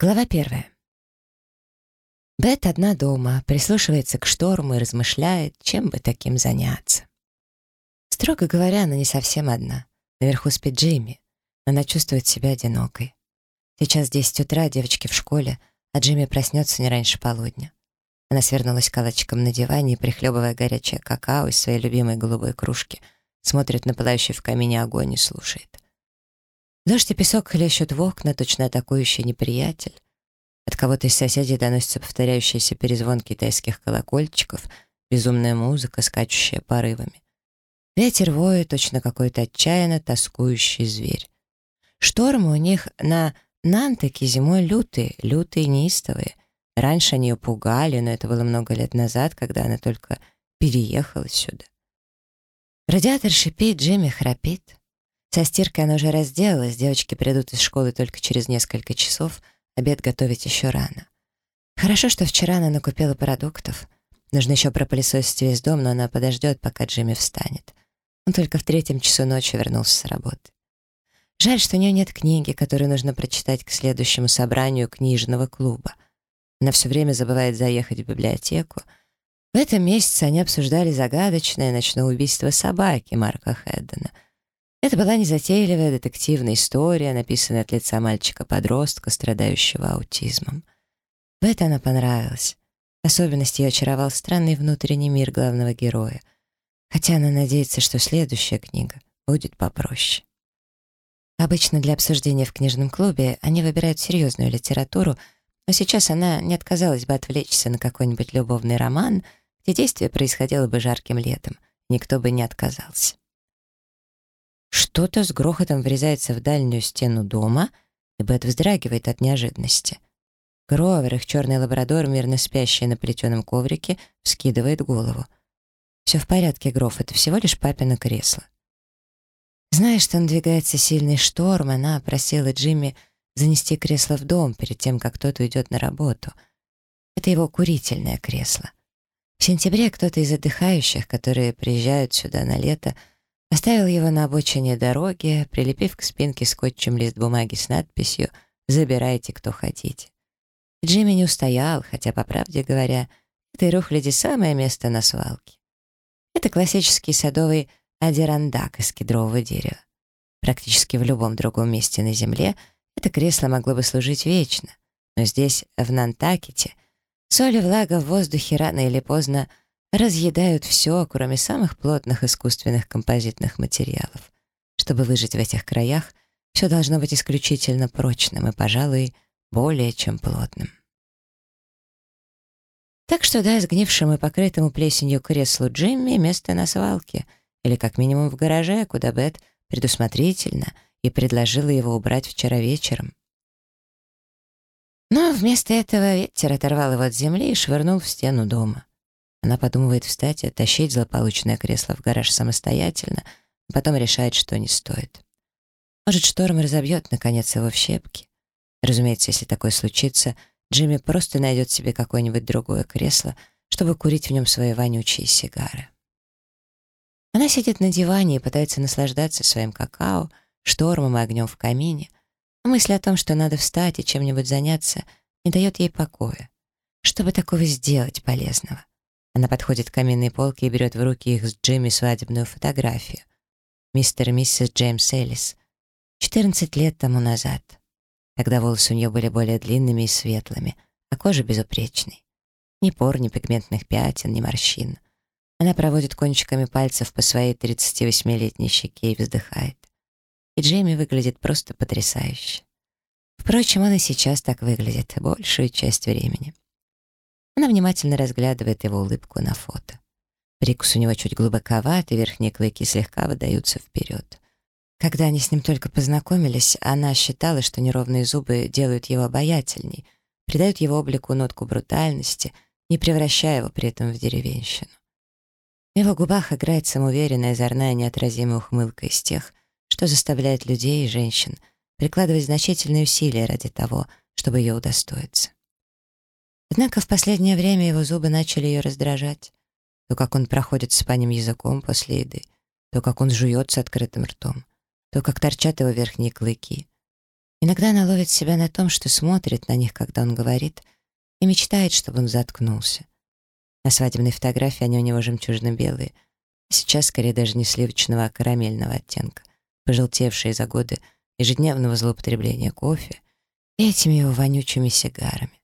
Глава первая. Бет одна дома, прислушивается к шторму и размышляет, чем бы таким заняться. Строго говоря, она не совсем одна. Наверху спит Джимми. Она чувствует себя одинокой. Сейчас 10 утра, девочки в школе, а Джимми проснется не раньше полудня. Она свернулась калачиком на диване и, прихлебывая горячее какао из своей любимой голубой кружки, смотрит на пылающий в камине огонь и слушает. Дождь и песок хлещут в окна, точно атакующий неприятель. От кого-то из соседей доносится повторяющийся перезвон китайских колокольчиков, безумная музыка, скачущая порывами. Ветер воет, точно какой-то отчаянно тоскующий зверь. Штормы у них на Нантаке зимой лютые, лютые неистовые. Раньше они ее пугали, но это было много лет назад, когда она только переехала сюда. Радиатор шипит, Джимми храпит. Со стиркой она уже разделалась, девочки придут из школы только через несколько часов, обед готовить еще рано. Хорошо, что вчера она накупила продуктов. Нужно еще пропылесосить весь дом, но она подождет, пока Джимми встанет. Он только в третьем часу ночи вернулся с работы. Жаль, что у нее нет книги, которую нужно прочитать к следующему собранию книжного клуба. Она все время забывает заехать в библиотеку. В этом месяце они обсуждали загадочное ночное убийство собаки Марка Хэддена — это была незатейливая детективная история, написанная от лица мальчика-подростка, страдающего аутизмом. В это она понравилась. Особенности ее очаровал странный внутренний мир главного героя. Хотя она надеется, что следующая книга будет попроще. Обычно для обсуждения в книжном клубе они выбирают серьезную литературу, но сейчас она не отказалась бы отвлечься на какой-нибудь любовный роман, где действие происходило бы жарким летом. Никто бы не отказался. Что-то с грохотом врезается в дальнюю стену дома, и Бет вздрагивает от неожиданности. Гровер, их черный лабрадор, мирно спящий на плетеном коврике, вскидывает голову. «Все в порядке, Гров, это всего лишь папино кресло». Зная, что надвигается сильный шторм, она просила Джимми занести кресло в дом перед тем, как тот уйдет на работу. Это его курительное кресло. В сентябре кто-то из отдыхающих, которые приезжают сюда на лето, Оставил его на обочине дороги, прилепив к спинке скотчем лист бумаги с надписью «Забирайте, кто хотите». Джимми не устоял, хотя, по правде говоря, этой рухляди самое место на свалке. Это классический садовый адирандак из кедрового дерева. Практически в любом другом месте на земле это кресло могло бы служить вечно, но здесь, в Нантакете, соль и влага в воздухе рано или поздно разъедают все, кроме самых плотных искусственных композитных материалов. Чтобы выжить в этих краях, все должно быть исключительно прочным и, пожалуй, более чем плотным. Так что да, сгнившему и покрытому плесенью креслу Джимми место на свалке, или как минимум в гараже, куда Бет предусмотрительно и предложила его убрать вчера вечером. Но вместо этого ветер оторвал его от земли и швырнул в стену дома. Она подумывает встать и оттащить злополучное кресло в гараж самостоятельно, а потом решает, что не стоит. Может, шторм разобьет, наконец, его в щепки. Разумеется, если такое случится, Джимми просто найдет себе какое-нибудь другое кресло, чтобы курить в нем свои вонючие сигары. Она сидит на диване и пытается наслаждаться своим какао, штормом и огнем в камине, а мысль о том, что надо встать и чем-нибудь заняться, не дает ей покоя. Чтобы такого сделать полезного? Она подходит к каминной полке и берет в руки их с Джимми свадебную фотографию. Мистер и миссис Джеймс Эллис. 14 лет тому назад. Тогда волосы у нее были более длинными и светлыми, а кожа безупречной. Ни пор, ни пигментных пятен, ни морщин. Она проводит кончиками пальцев по своей 38-летней щеке и вздыхает. И Джейми выглядит просто потрясающе. Впрочем, он и сейчас так выглядит, большую часть времени. Она внимательно разглядывает его улыбку на фото. Прикус у него чуть глубоковат, и верхние клыки слегка выдаются вперед. Когда они с ним только познакомились, она считала, что неровные зубы делают его обаятельней, придают его облику нотку брутальности, не превращая его при этом в деревенщину. В его губах играет самоуверенная, озорная, неотразимая ухмылка из тех, что заставляет людей и женщин прикладывать значительные усилия ради того, чтобы ее удостоиться. Однако в последнее время его зубы начали ее раздражать. То, как он проходит по ним языком после еды, то, как он жует с открытым ртом, то, как торчат его верхние клыки. Иногда она ловит себя на том, что смотрит на них, когда он говорит, и мечтает, чтобы он заткнулся. На свадебной фотографии они у него жемчужно-белые, а сейчас скорее даже не сливочного, а карамельного оттенка, пожелтевшие за годы ежедневного злоупотребления кофе и этими его вонючими сигарами.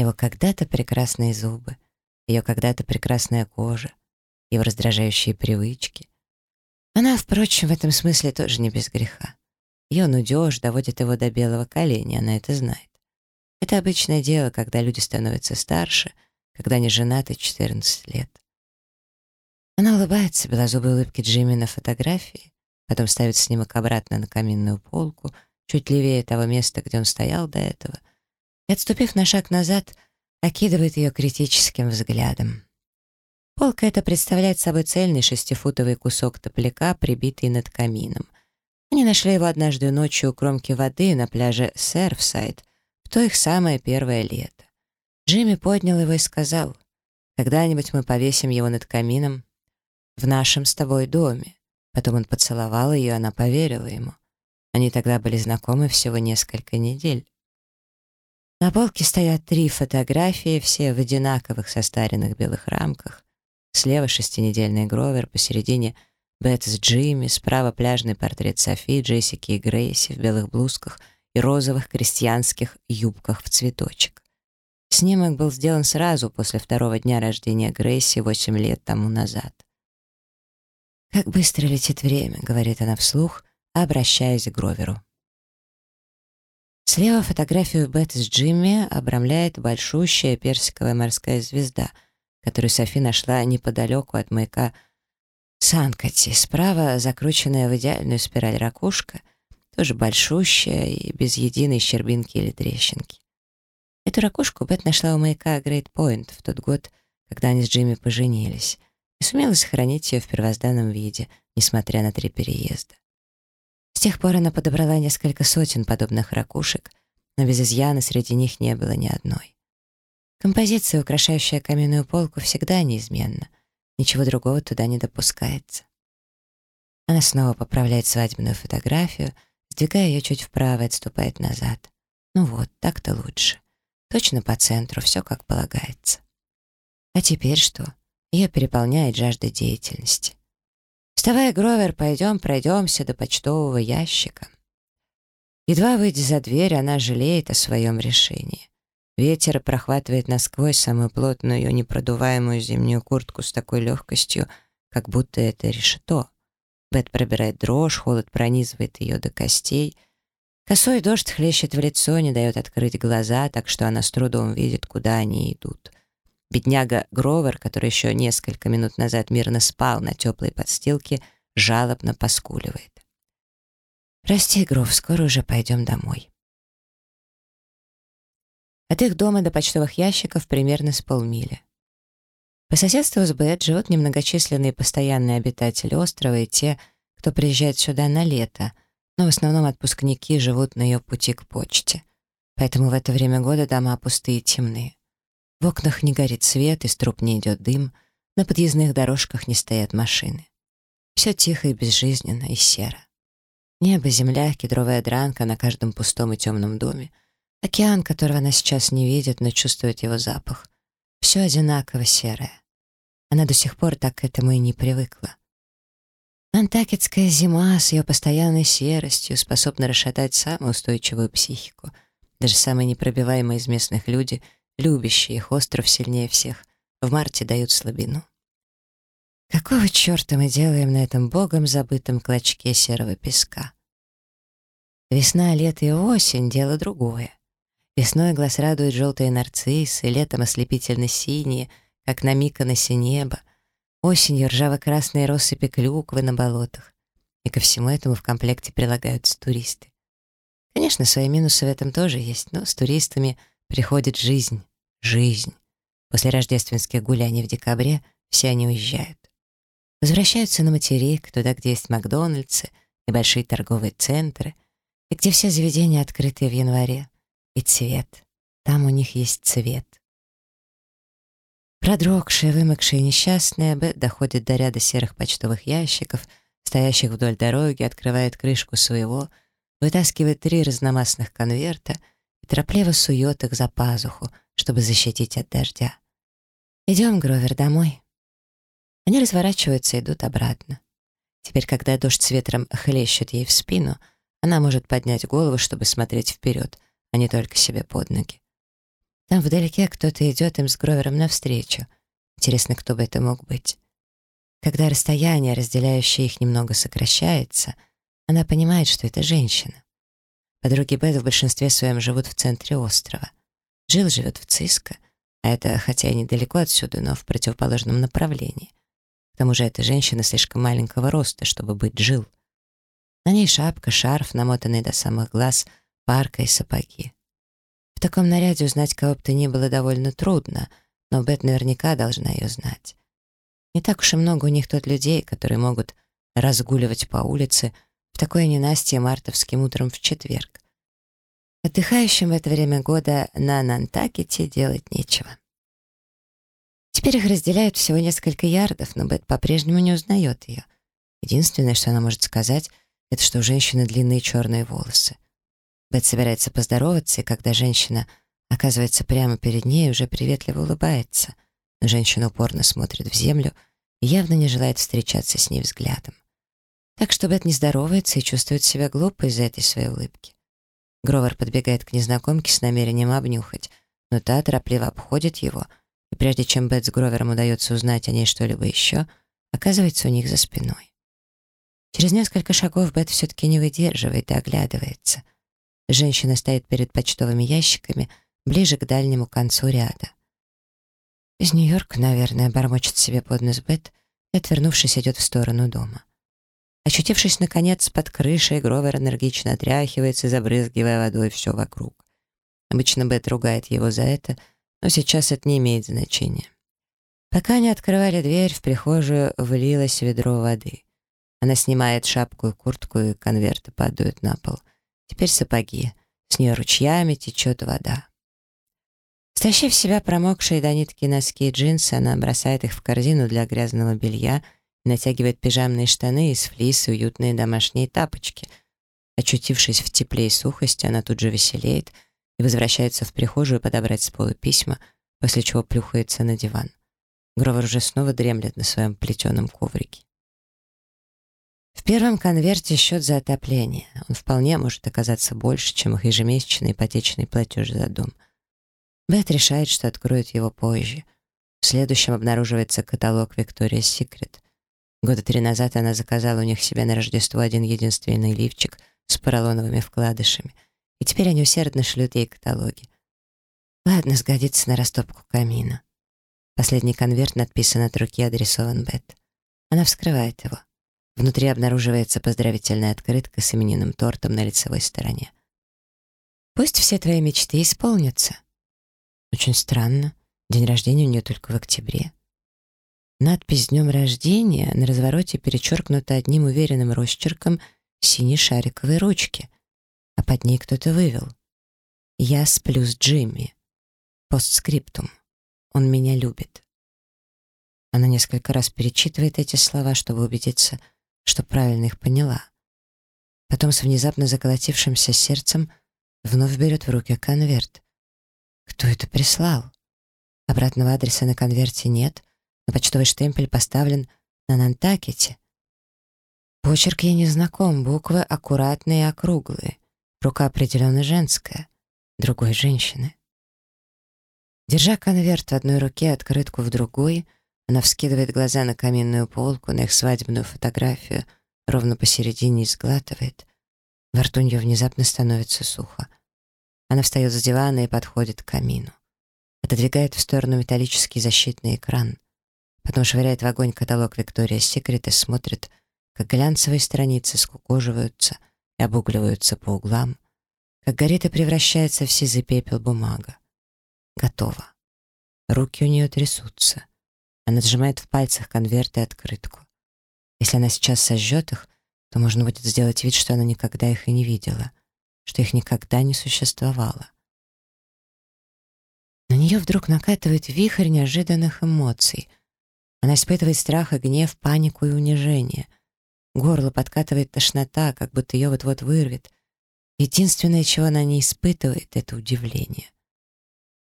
Его когда-то прекрасные зубы, ее когда-то прекрасная кожа, его раздражающие привычки. Она, впрочем, в этом смысле тоже не без греха. Ее нудеж доводит его до белого коленя, она это знает. Это обычное дело, когда люди становятся старше, когда они женаты 14 лет. Она улыбается белозубой улыбки Джимми на фотографии, потом ставит снимок обратно на каминную полку, чуть левее того места, где он стоял до этого, и, отступив на шаг назад, окидывает ее критическим взглядом. Полка эта представляет собой цельный шестифутовый кусок топляка, прибитый над камином — они нашли его однажды ночью у кромки воды на пляже Серфсайд, в то их самое первое лето. Джимми поднял его и сказал, «Когда-нибудь мы повесим его над камином в нашем с тобой доме». Потом он поцеловал ее, она поверила ему. Они тогда были знакомы всего несколько недель. На полке стоят три фотографии, все в одинаковых состаренных белых рамках. Слева шестинедельный Гровер, посередине — Бет с Джимми, справа пляжный портрет Софи, Джессики и Грейси в белых блузках и розовых крестьянских юбках в цветочек. Снимок был сделан сразу после второго дня рождения Грейси восемь лет тому назад. «Как быстро летит время», — говорит она вслух, обращаясь к Гроверу. Слева фотографию Бет с Джимми обрамляет большущая персиковая морская звезда, которую Софи нашла неподалеку от маяка Санкати. Справа закрученная в идеальную спираль ракушка, тоже большущая и без единой щербинки или трещинки. Эту ракушку Бет нашла у маяка Грейт Пойнт в тот год, когда они с Джимми поженились, и сумела сохранить ее в первозданном виде, несмотря на три переезда. С тех пор она подобрала несколько сотен подобных ракушек, но без изъяна среди них не было ни одной. Композиция, украшающая каменную полку, всегда неизменна — Ничего другого туда не допускается. Она снова поправляет свадебную фотографию, сдвигая ее чуть вправо и отступает назад. Ну вот, так-то лучше. Точно по центру, все как полагается. А теперь что? Ее переполняет жажда деятельности. «Вставай, Гровер, пойдем, пройдемся до почтового ящика». Едва выйдя за дверь, она жалеет о своем решении. Ветер прохватывает насквозь самую плотную непродуваемую зимнюю куртку с такой легкостью, как будто это решето. Бет пробирает дрожь, холод пронизывает ее до костей. Косой дождь хлещет в лицо, не дает открыть глаза, так что она с трудом видит, куда они идут. Бедняга Гровер, который еще несколько минут назад мирно спал на теплой подстилке, жалобно поскуливает. «Прости, Гров, скоро уже пойдем домой». От их дома до почтовых ящиков примерно с полмили. По соседству с Бет живут немногочисленные постоянные обитатели острова и те, кто приезжает сюда на лето, но в основном отпускники живут на ее пути к почте. Поэтому в это время года дома пустые и темные. В окнах не горит свет, из труб не идет дым, на подъездных дорожках не стоят машины. Все тихо и безжизненно, и серо. Небо, земля, кедровая дранка на каждом пустом и темном доме — Океан, которого она сейчас не видит, но чувствует его запах. Все одинаково серое. Она до сих пор так к этому и не привыкла. Нантакетская зима с ее постоянной серостью способна расшатать самую устойчивую психику. Даже самые непробиваемые из местных люди, любящие их остров сильнее всех, в марте дают слабину. Какого черта мы делаем на этом богом забытом клочке серого песка? Весна, лето и осень — дело другое. Весной глаз радует желтые нарциссы, летом ослепительно синие, как на Миконосе небо, осенью ржаво-красные россыпи клюквы на болотах. И ко всему этому в комплекте прилагаются туристы. Конечно, свои минусы в этом тоже есть, но с туристами приходит жизнь. Жизнь. После рождественских гуляний в декабре все они уезжают. Возвращаются на материк, туда, где есть Макдональдсы и большие торговые центры, и где все заведения открыты в январе. И цвет. Там у них есть цвет. Продрогшая, вымокшая и несчастная, Бет доходит до ряда серых почтовых ящиков, стоящих вдоль дороги, открывает крышку своего, вытаскивает три разномастных конверта и торопливо сует их за пазуху, чтобы защитить от дождя. «Идем, Гровер, домой». Они разворачиваются и идут обратно. Теперь, когда дождь с ветром хлещет ей в спину, она может поднять голову, чтобы смотреть вперед, а не только себе под ноги. Там вдалеке кто-то идет им с Гровером навстречу. Интересно, кто бы это мог быть. Когда расстояние, разделяющее их, немного сокращается, она понимает, что это женщина. Подруги Бет в большинстве своем живут в центре острова. Джилл живет в Циско, а это, хотя и недалеко отсюда, но в противоположном направлении. К тому же эта женщина слишком маленького роста, чтобы быть Джилл. На ней шапка, шарф, намотанный до самых глаз, парка и сапоги. В таком наряде узнать кого бы то ни было довольно трудно, но Бет наверняка должна ее знать. Не так уж и много у них тут людей, которые могут разгуливать по улице в такое ненастье мартовским утром в четверг. Отдыхающим в это время года на Нантакете делать нечего. Теперь их разделяют всего несколько ярдов, но Бет по-прежнему не узнает ее. Единственное, что она может сказать, это что у женщины длинные черные волосы. Бет собирается поздороваться, и когда женщина оказывается прямо перед ней, уже приветливо улыбается — но женщина упорно смотрит в землю и явно не желает встречаться с ней взглядом. Так что Бет не здоровается и чувствует себя глупо из-за этой своей улыбки. Гровер подбегает к незнакомке с намерением обнюхать, но та торопливо обходит его, и прежде чем Бет с Гровером удается узнать о ней что-либо еще, оказывается у них за спиной. Через несколько шагов Бет все-таки не выдерживает и оглядывается. Женщина стоит перед почтовыми ящиками, ближе к дальнему концу ряда. Из Нью-Йорка, наверное, бормочет себе под нос Бет и, отвернувшись, идет в сторону дома. Очутившись, наконец, под крышей, Гровер энергично отряхивается, забрызгивая водой все вокруг. Обычно Бет ругает его за это, но сейчас это не имеет значения. Пока они открывали дверь, в прихожую влилось ведро воды. Она снимает шапку и куртку, и конверты падают на пол. Теперь сапоги. С нее ручьями течет вода. Стащив себя промокшие до нитки носки и джинсы, она бросает их в корзину для грязного белья натягивает пижамные штаны из флис и уютные домашние тапочки. Очутившись в тепле и сухости, она тут же веселеет и возвращается в прихожую подобрать с пола письма, после чего плюхается на диван. Гровер уже снова дремлет на своем плетеном коврике. В первом конверте счет за отопление. Он вполне может оказаться больше, чем их ежемесячный ипотечный платеж за дом — Бет решает, что откроет его позже. В следующем обнаруживается каталог Victoria's Secret. Года три назад она заказала у них себе на Рождество один единственный лифчик с поролоновыми вкладышами, и теперь они усердно шлют ей каталоги. Ладно, сгодится на растопку камина. Последний конверт надписан от руки, адресован Бет. Она вскрывает его. Внутри обнаруживается поздравительная открытка с именинным тортом на лицевой стороне. «Пусть все твои мечты исполнятся», очень странно. День рождения у нее только в октябре. Надпись «С днем рождения» на развороте перечеркнута одним уверенным росчерком синей шариковой ручки, а под ней кто-то вывел. «Я сплю с Джимми. Постскриптум. Он меня любит». Она несколько раз перечитывает эти слова, чтобы убедиться, что правильно их поняла. Потом с внезапно заколотившимся сердцем вновь берет в руки конверт. Кто это прислал? Обратного адреса на конверте нет, но почтовый штемпель поставлен на Нантакете. Почерк ей не знаком, буквы аккуратные и округлые. Рука определенно женская, другой женщины. Держа конверт в одной руке, открытку в другой, она вскидывает глаза на каминную полку, на их свадебную фотографию, ровно посередине и сглатывает. Во рту нее внезапно становится сухо. Она встает с дивана и подходит к камину. Отодвигает в сторону металлический защитный экран. Потом швыряет в огонь каталог Виктория Секрет и смотрит, как глянцевые страницы скукоживаются и обугливаются по углам, как горит и превращается в сизый пепел бумага. Готово. Руки у нее трясутся. Она сжимает в пальцах конверт и открытку. Если она сейчас сожжет их, то можно будет сделать вид, что она никогда их и не видела что их никогда не существовало. На нее вдруг накатывает вихрь неожиданных эмоций. Она испытывает страх и гнев, панику и унижение. Горло подкатывает тошнота, как будто ее вот-вот вырвет. Единственное, чего она не испытывает, — это удивление.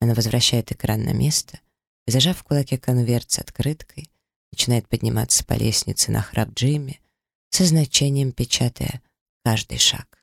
Она возвращает экран на место и, зажав в кулаке конверт с открыткой, начинает подниматься по лестнице на храп Джимми, со значением печатая каждый шаг.